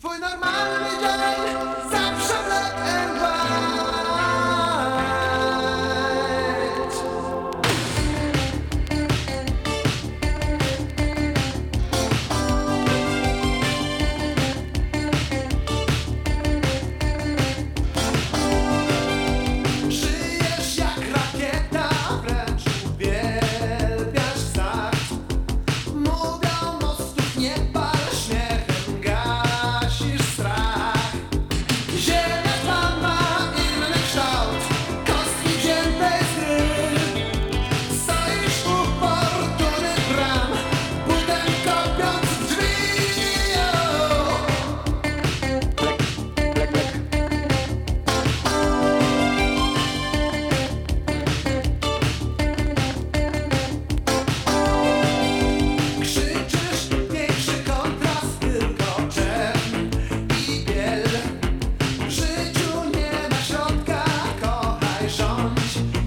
Foi normal much.